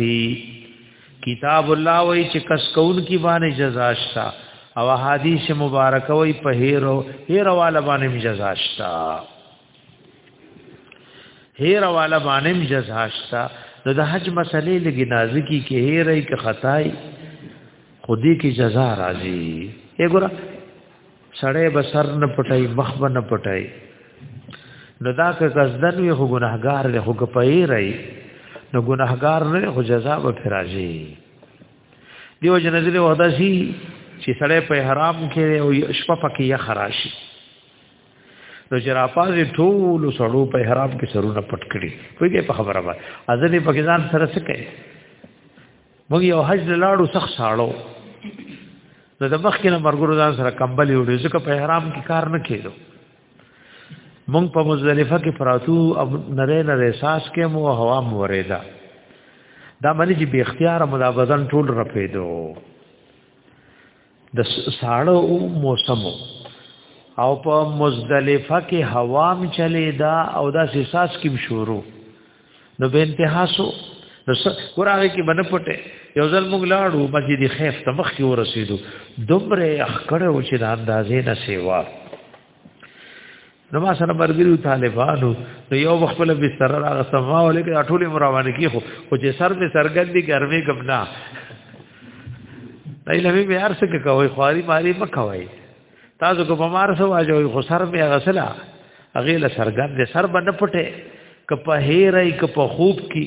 کتاب الله وی چې کس کون کی باندې جزاء شتا او حدیث مبارک وی په هیر او هیر والا باندې جزاء شتا هیر والا باندې جزا شتا نو د حج مسلې لګي نازکی کې هیرې کې خدای خودي کې جزا راځي وګوره سړې بسر نه پټای مخ نه پټای نو دا که قصدن وي خو ګناهګار له خو کپای رہی نو ګناهګار نه خو جزا به راځي دیو جنزل وحدسی چې سړې په حرام کې او شپه پکې یا خراشي نو چې راپازې ټول سړو په احرام کې سرونه پټ کړي ویږي په خبره وای ازل په ځان سره څه کوي موږ یو حج لاړو سخت ساړو نو د مخ کې نه مرګرو ځان سره کمبلې وړي ځکه په احرام کې کار نه کېدو مونږ په مزدلفه کې پراتو اب نره نره احساس کې مو هوا مو ورېدا دا معنی چې به اختیار مو دا بدن ټول رپېدو د ساړو موسمو او په مزدلفه کې هوام چلی دا او دا سیساس کې شروع نو به انتهاسو نو ګورغه کې بنه پټه یو ځل موږ لاړو مسجد خیف ته مخ کې ورسېدو دومره اخکړه و چې د اندازې نه سیوا نو ما سره مرګري طالبانو نو یو وخت په لبي سره راغ سما ولیکه ټول مروان کی خو خو چې سر به سرګندي ګرمي کمنا دای لوي به ارسه کې کوي خواري ماري مکوي تاسو کو بمار سو واجوي خو سر به غسلا اغه له سرګند دې سر باندې پټه ک په هیرای ک په خوب کی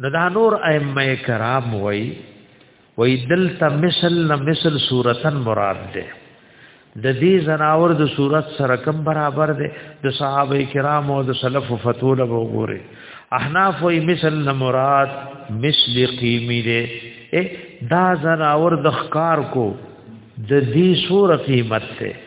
نو دا نور ائمه کرام وای وای دلته مثل نه مثل صورتن مراد ده د دې زناور د صورت سره کم برابر ده د صحابه کرام او د سلف فتوا له وګوره احناف وای مثل نه مراد مثل قیمی ده دا زناور د خکار کو د دې صورت قیمت ده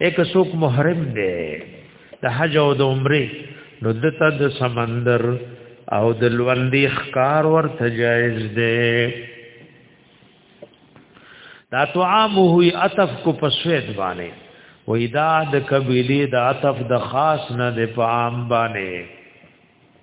یک سوک محرم دی د حج او د عمره نو دته د سمندر او د لوندې ښکار ورته جایز دی دا تو عام هوی عطف کو پسوید باندې وېدا د قبيله د عطف د خاص نه د پام باندې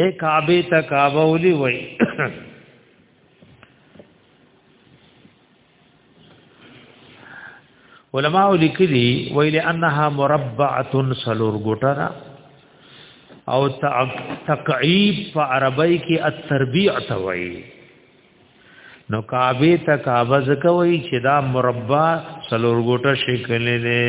اے کعبه ته کعبه ولي وای علماء لیکلي ویل انها مربعه سلور ګټرا او تقعیب په عربی کې التربیع ته وای نو کعبه ته کعبه زکوي چې دا مربع سلور ګټه شکل لري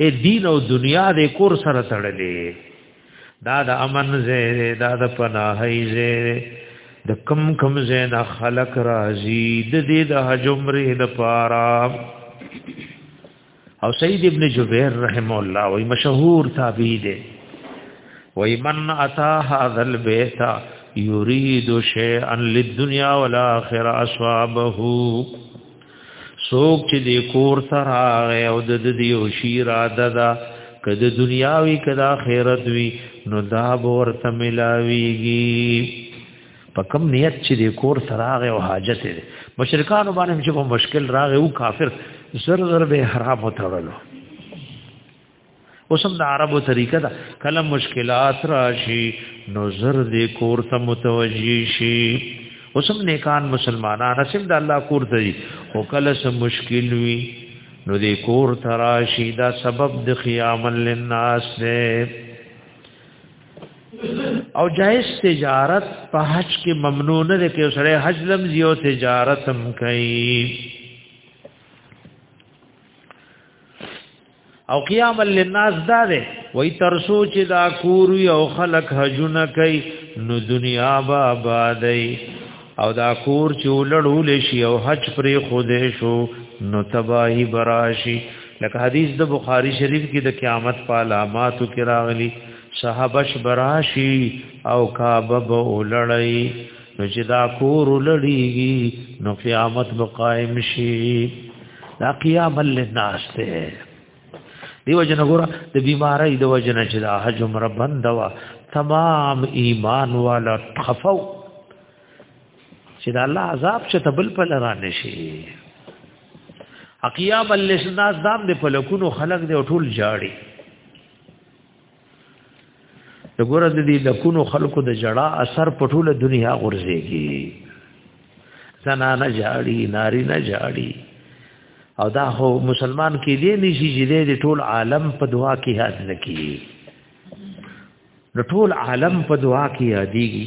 اے دین او دنیا دې کور سره تړلې دا د امن زه دا د پناهي زه د کم کم زه نه خلق راضي د دې د حجمره د پارا او سید ابن جبیر رحم الله وی مشهور تابعی دی وی من اتا هذا البيت يريد شيئا للدنيا والاخره اصحابه سوک چې دی کور تر آغی او د دی او شیر آده دا که د دنیاوی که دا خیرت وی نو دا بور تملاویگی په کم نیت چې دی کور تر آغی او حاجت دی مشرکانو باندې چې په مشکل راغی او کافر زر زر به حرام وتړلو اوسم د عربو طریقه دا کله مشکلات راشي نو زر دې کور ته متوجي شي اوسم نیکان مسلمانان سم د الله کور ته دي او کله سم مشکل وي نو دې کور ته راشي دا سبب د خیام للناس نه او جائز تجارت په حج کې ممنوع نه ده کې سره حج لم زیو تجارت هم کوي او قیام للناس دا ده وای تر سوچ دا کور یو خلق حجونه کوي نو دنیا با بادای او دا کور چې ولړول شي او حج پرې خوده شو نو تباہی براشي لکه حدیث د بخاری شریف کې د قیامت په علاماتو کې راغلي صحابش براشي او کعبه به ولړی نو چې دا کور ولړیږي نو قیامت به قائم شي دا قیام للناس ته دیو جن ګور د بیماری د وجنه چې دا حج عمر بند وا تمام ایمان والا خفو چې دا الله عذاب چې تبل په لرا نشي اقیام اللسناس دام د پلکونو خلق دی ټول جاړي د ګوره د دې لکونو خلکو د جړه اثر په ټوله دنیا غورځيږي زنانه جاړي ناری نه جاړي او دا هو مسلمان کې دې نشي چې دې ټول عالم په دعا کې یاد نکړي نو ټول عالم په دعا کې یادېږي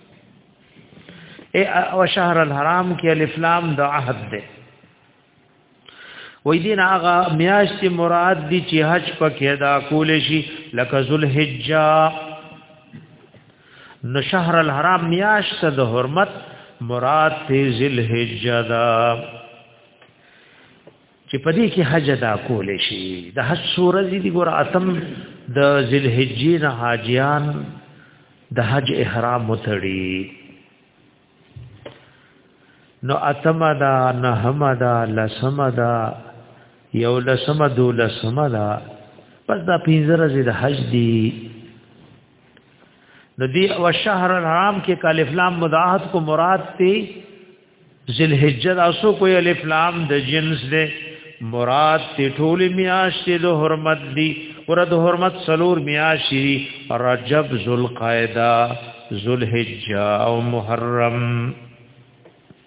اے او شهر الحرام کې الف لام د عهد ده وې دین هغه میاش چې مراد دي چې حج پکې ادا کول شي لکه ذوالحجہ نو شهر الحرام میاش ته د حرمت مراد ته ذوالحجہ ده چې په دې کې حج ادا کول شي د حج سورې دي ګور اتم د ذل حجې نه حاجیان د حج احرام متړي نو اتمه دا نهمه دا لسمه دا یو لسمه دو لسمه دا پس دا پینځه ورځې د حج دی نو دی او شهر الحرام کې کالف لام مداحت کو مراد تی ذل حجه تاسو کو الف لام د جنس دی مراد تی ټول میاشتې د حرمت دی ور د حرمت سلور میاشتې رجب ذل قاعده ذل حجه او محرم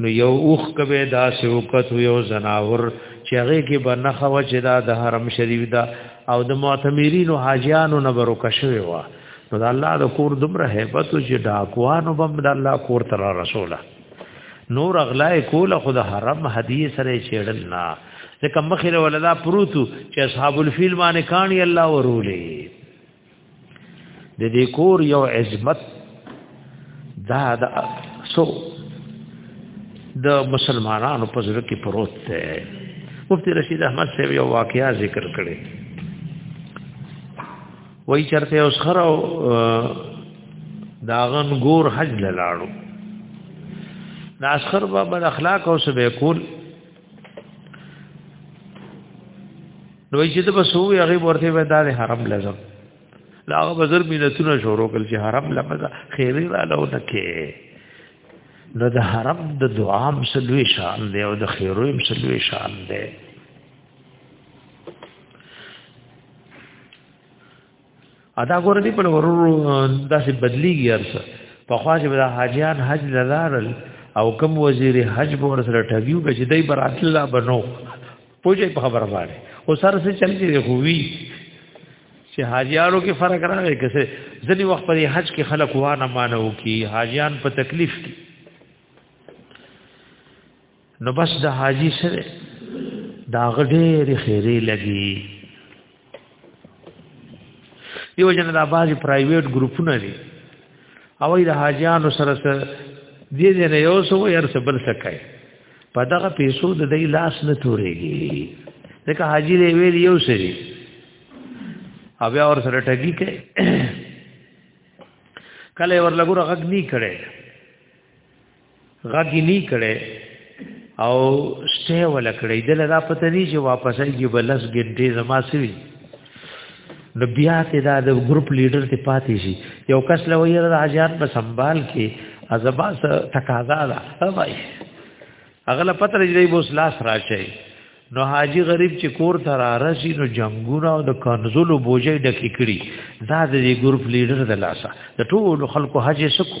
نو یو اوخ کبه دا سه وکت یو زناور چې هغه کې به نه خو چې دا د حرم شریف دا او د معتمرین او حاجیانو نه برو کشوي وا نو د الله د کور دومره hebat چې ډاکوانو بم د الله کور تر رسوله نور اغلای کول خود حرم هدیه سره چېړل نه ځکه مخره ولدا پروتو چې اصحاب الفیل باندې کانی الله ورولې د دې کور یو عظمت دا د سو د مسلمانانو په زړه کې پروت دی مفتی رشید احمد صاحب یو واقعیا ذکر کړي وای چرته اوس خره داغن ګور حج لاړو ناسخر بابا اخلاق او سبه کول نو چې ته بس وې هغه ورته وې دا د حرم لازم لا هغه بزر مینتونه شروع کړ چې حرم لمزه خیری را لو نکې نو د حرم د دعا مسلوي شان دی او د خیرو مسلوي شان دی ادا ګور دی په ورور داسې بدلیږي ارسه په خواجه بلا حاجیان حج لارل او کم وزیر حج به ور سره ټګیو کې دای برات الله بنو پوجې په خبره باندې او سر سره چل دي خو وی چې حاجیانو کې فرق راغی که څه ځنی وخت په حج کې خلک وانه مانو کې حاجیان په تکلیف کې نو بس د حاجی سره دا غډېر خیرې لګي دیو جن دا باز پرایویټ ګروپونه دي او د حاجیانو سره سره دې دې نه یو سو یار څه بل څه کوي په دغه پیسو د دې لاس نه تورېږي ځکه حاجی دې ویل یو سری او بیا ور سره ټګي کوي کله ور لګور غږ نه کړي غګلی کړي او سټه ولا کړي دل را پته دی چې واپس ایږي بلس ګډې زما سوي نو بیا ته دا د ګروپ لیډر ته پاتې شي یو کس له ویره د اجازه په سنبال کې ازبا تقاضا ده وای اغله پته دی بوس لاس راچي نو حاجی غریب چې کور ته را رسی نو جنگونه او د کنزلو بوجي ډکې کړي دا د ګروپ لیډر د لاسه د ټولو خلکو حاجی سکو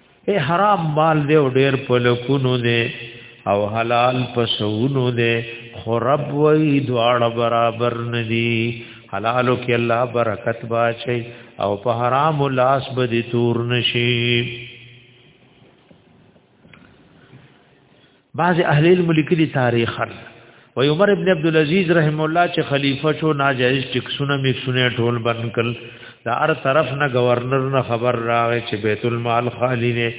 اے حرام مال دی او ډیر په لکونو دی او حلال په سونو دی خو رب وی دواړه برابر ندی حلالو کې الله برکت باچي او په حرام لاس بدی تور نشي بعض اهل علم لیکلي تاریخا و عمر ابن عبد العزيز رحم الله چې خلیفہ شو ناجایز ټیکسونه میکسونه ټول بند کړ دا هر طرف نه گورنر نه خبر راغی چې بیت المال خالی نه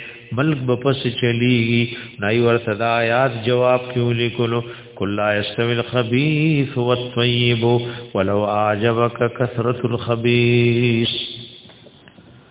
ملک به پس چلیږي نای ور صدا یاد جواب کیو لیکلو کل استوی الخبيث والطيب ولو اعجبك كثرة الخبيث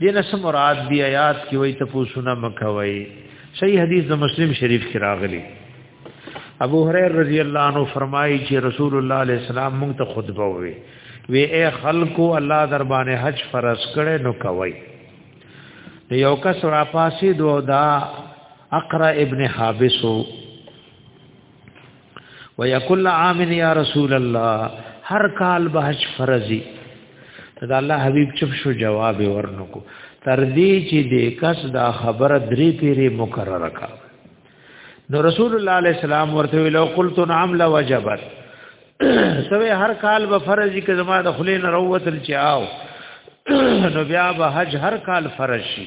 دینه سم مراد دی آیات کې وای ته پوښونه مکوي صحیح حدیث د مسلم شریف کې راغلی ابو هريره رضی الله عنه فرمایي چې رسول الله علیه السلام موږ ته خطبه وي وی اے خلکو الله در باندې حج فرض کړي نو کوي یو کس را پاسې دو دا اقرا ابن حابس ويا كل عام يا رسول الله هر کال به حج فرضي دا الله حبيب چپ شو جواب ورنکو تر دې چې دې کس دا خبره درې پیری مکرره کا نو رسول الله عليه السلام ورته ویلو قلت نعم لا وجبت سوی هر کال به فرض کې زما د خلې نه روتل چې آو نو بیا به حج هر کال فرض شي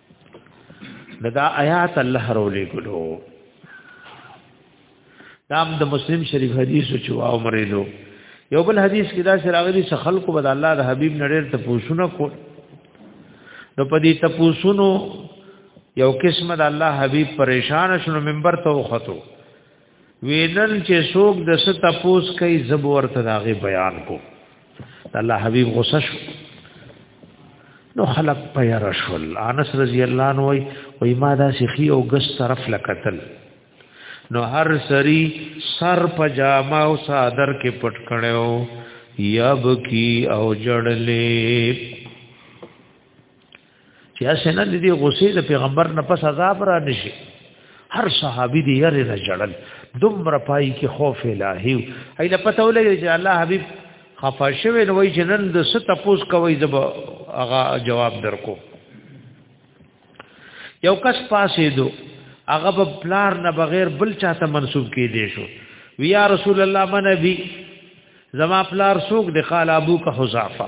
دا آیات الله رولې ګلو دا د مسلم شریف حدیث چې واو مریدو یو بل حدیث کې دا چې راغلي چې خلکو بد الله د حبیب نړیر ته پوښونه کو نو په دې ته پوښونو یو قسم د الله حبیب پریشان شنو منبر ته وختو وینن چې څوک د ست تپوس کوي زب ورته داغه بیان کو الله حبیب غصه شو نو خلق پیا رسول انس رضی الله عنه وای وای ما دا سخی او ګس طرف لکتل نو هر سری سر پجاما او صادر کې پټ کړو یب کی او جړلې چې اسنه د دې غصې د پیغمبر نه پس عذاب را نشي هر صحابي دې یې نه جړل دومره پای کې خوف الهي ای له پته ولګي چې الله حبيب خفا شوی نو وای جنن د ست تپوس کوي زب هغه جواب درکو یو کس پاسې دو هغه په پلار نه بغیر بل چاته منسوب کې دی شو ویا رسول الله من نبی زما پلار سوق د قال ابو کا حذافه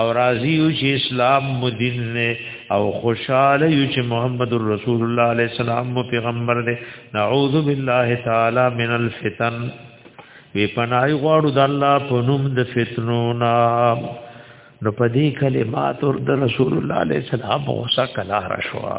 او راضی یو چې اسلام مو دین نه او خوشاله یو چې محمد رسول الله علیه السلام مو پیغمبر دی نعوذ بالله تعالی من الفتن وی پنای غواړو د الله په نوم د فتنو نا نو په دې کلمات ور د رسول الله علیه السلام غوسه کلا رشوا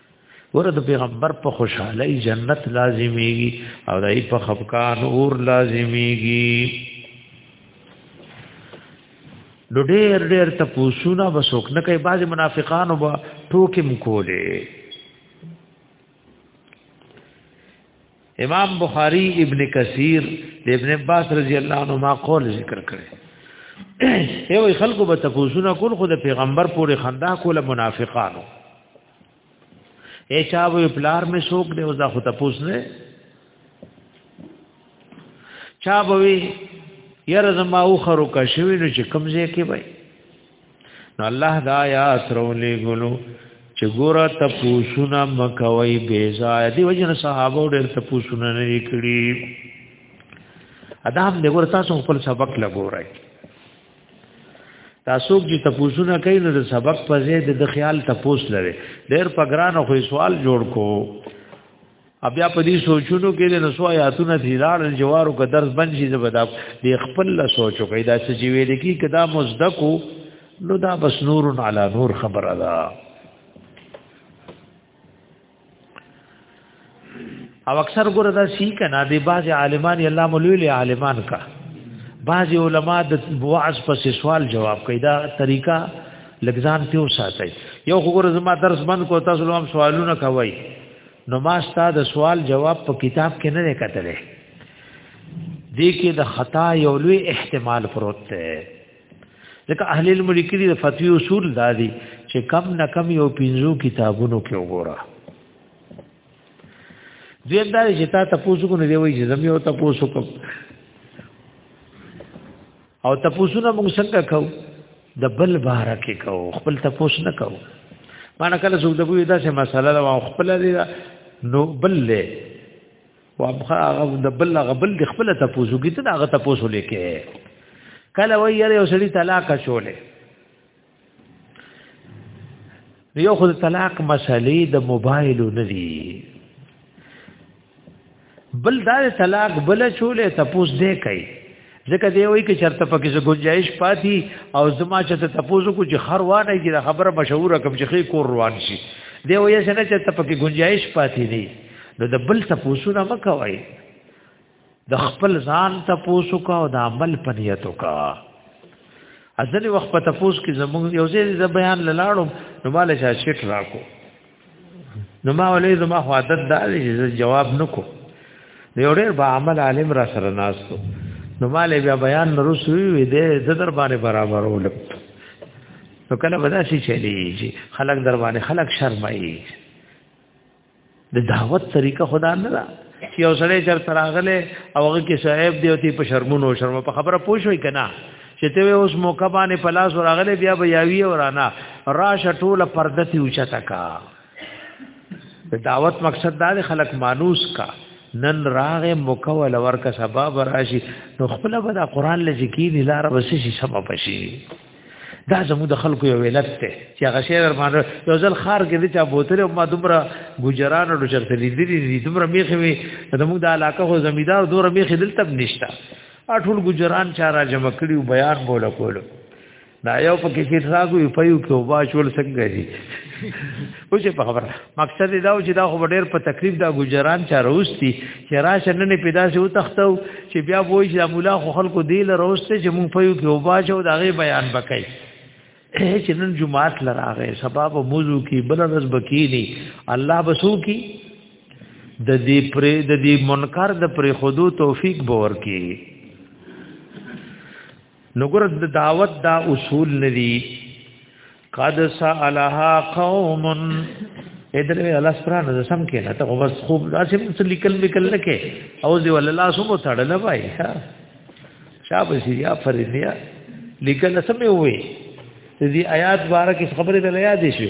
ورته پیغمبر په خوشحالي جنت لازميږي او دای په خفقان اور لازميږي نو ډېر ډېر ته پوښونه وسوک نه کوي بعضي منافقان وب ټوکې مکولې امام بخاری ابن کثیر د ابن عباس رضی الله عنه ما قول ذکر کړي یو خلکو به تاسو نه کول خو د پیغمبر پورې خندا کوله منافقانو اے چا وی پلار می سوک دی او دا خو ته پوس نه چا وی یره زما او خرو کا شوی نو چې کمزې کې وای نو الله دا یا سرولې ګلو چې ګوره ته پوسونه مکوي بے ځای دی وجنه صحابه ډېر ته پوسونه نه کړی ادم دې ګور تاسو خپل سبق لګورای تاسو چې تپوسونه کوي نو د سبق په ځای د خیال تپوس لري ډېر په ګران خو سوال جوړ کو بیا په دې سوچونو کې د نسو آیاتونه دي لاړ جوارو که درس بند شي زبدا دې خپل له سوچو کې دا چې ویل کی کدا مزدکو نو دا بس نور علی نور خبره ده او اکثر ګره دا سی کنه دی باز عالمان الله مولوی له عالمان کا باز علما د وعظ پس سوال جواب کوي دا طریقہ لګزان ته وساتي یو خبر زما درس بند کو تاسو هم سوالونه کوي نو ما ستاسو سوال جواب په کتاب کې نه کتلې دې کې د خطا یو لوی احتمال پروت دی ځکه اهل علم لیکلي د فتوی اصول دا دي چې کم نه کم یو پنځو کتابونو کې وګوره دیم دا چې تا تاسو کو نه دی وایي چې زم یو تاسو کو او تاسو نه موږ څنګه کو د بل بار کې کو خپل تاسو نه کو مانه کله څوک دغه دا چې مسله لا خپل دی نو بل له وابخه هغه د بل غبل د خپل ته پوزوګی ته هغه ته پوسو لیکه کله وای یاره یو سړی طلاق شولې یو خو طلاق مسلې د موبایل نه دی بل دا طلاق بل شولې تپوس دې کوي ځکه دی وایي چې چرته پکې څه گنجائش پاتې او زما چې ته تاسو کو چې خر وانه کې دا خبره مشهوره کوم چې خې کور روان شي دی وایي چې نه چې ته پکې گنجائش پاتې نه نو د بل تاسو نه مکوای د خپل ځان تاسو کا او د عمل پنیتو کا ازل وخت په تاسو کې زموږ یو ځای د بیان لاړم نو مال شاشټ راکو نو ما ولې زما خو عادت دا دی چې جواب نکو یو ډېر با عمل عالم را سره ناستو نو ما له بیا بیان نه رسوي وي دې د در باندې برابرول نو کله به دا شي چلیږي خلک در باندې خلک شرمایي د دعوت طریقه خدا نه ده چې یو سړی چر تراغله او هغه کې صاحب دی او تی په شرمونو شرم په خبره پوښوي کنه چې ته اوس موقع باندې پلاس وراغله بیا به یاوی ورانا راشه ټول پردتی اوچتا کا دعوت مقصد دا خلک مانوس کا نن راغه موقع ول ورکه سبب راشي نو خپل به دا قران لږ کې نه لار وسې سبب شي دا زمو د خلکو یو علت ته چې هغه شی در باندې یو ځل خار کې دي چې بوتل ما دومره ګجران او چرته دي دي دومره میخې وي زمو د علاقه خو زمیدار دومره میخې دلته نشته اټول ګجران چا را جمع کړي او بیان بوله کولو دا یو په کې چې راغوي په یو کې وبا شول څنګه دي او چې په خبره مقصد دا و چې دا خو ډېر په تکلیف دا ګجران چا روستي چې راشه نن په داسې و تختو چې بیا وایي چې مولا خو خلکو دی له روسته چې مونږ په یو کې وباجو دا غي بیان وکړي چې نن جمعات لراغه سبب موضوع کی بل رز بکینی الله بسو کی د دې پر د دې منکر د پر خودو توفیق باور کی نو ګور د دعوت دا اصول ندي قد سالها قوم ادر الله سبحانه د سم کې نه ته بس خوب داسې څه لیکل لیکل نه کې او دی ول الله سو مو تړل وای ها شابه سی یا فرینیا لیکل سم وي دې آیات بارک خبره د یاد شي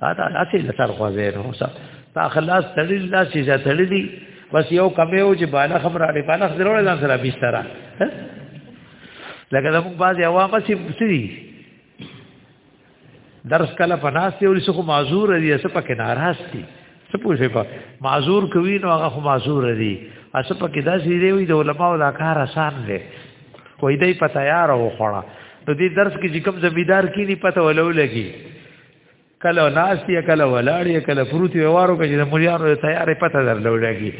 دا دا اسی لسر خوځې نو سا تا خلاص تړي لا چې ځا تړي دي بس یو کمه او چې بالا خبره اړې بالا ضرور ځان سره بيستره لکه دا موږ بعضي عوام سي سړي درس کله پناس دی ولې خو معذور دي څه پکې ناراض دي څه پوښې په معذور کوي نو هغه خو معذور دي څه پکې دا سي دی وي د علماو دا کار آسان دی وې دې په تیار او خړه نو دې درس کې چې کوم زمیدار کې نه پته ولو لګي کله ناشتي کله ولاړی کله فروت ویوارو کې د مليانو تیارې پته درلوډږي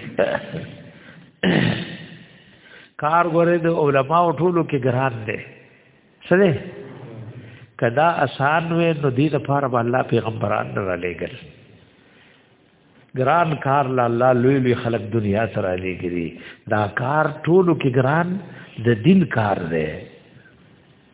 کار غره د علماء ټولو کې ګران دی سره کدا آسان وې نو دې لپاره الله پیغمبران را لېګل ګران کار لا الله لوی لوی خلق دنیا سره لګري دا کار ټولو کې ګران د دین کار دی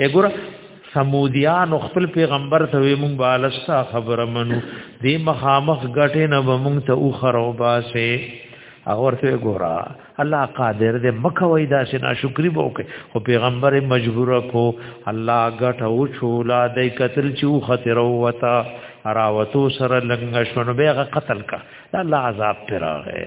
وګوره سمودیان خپل پیغمبر ته وی مونږ بالستا خبره منو دی مخامخ غټه نه مونږ ته او خروبا سه او ورته ګورا الله قادر دې مکوي دا چې ناشکری به وکي خو پیغمبر مجبور کو الله غټه او چولا دې قتل چو خطر وتا اراوتو سره لنګ شونه به قتل کا الله عذاب پر راغې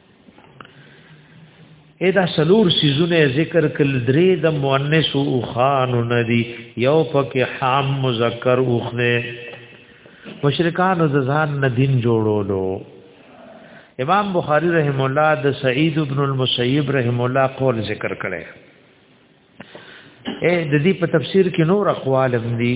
ادا سلور سيزونه ذکر کل درې د مؤنث او خان ندي یو پکې حام مذکر اوخنه مشرکان د ځان نه دین جوړولو امام بخاری رحم الله د سعید ابن المسیب رحم الله قول ذکر کړي اے د دې په تفسیر کې نور اقوال هم دي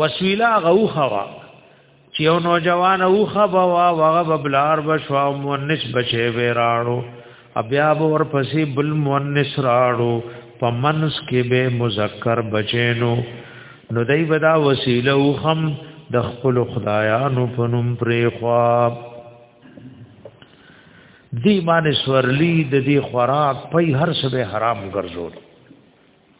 وسیله غوخوا چې یو نوجوان او خبا وا وغه بلار بشو او مونس بچي وراړو بیا ور پسې بل مونس راړو په منس کې به مذکر بچینو نو دای بدا وسیله او خم د خپل خدایانو په نوم پرې خواب دی مان سورلی د دې خوراک په هر څه به حرام ګرځول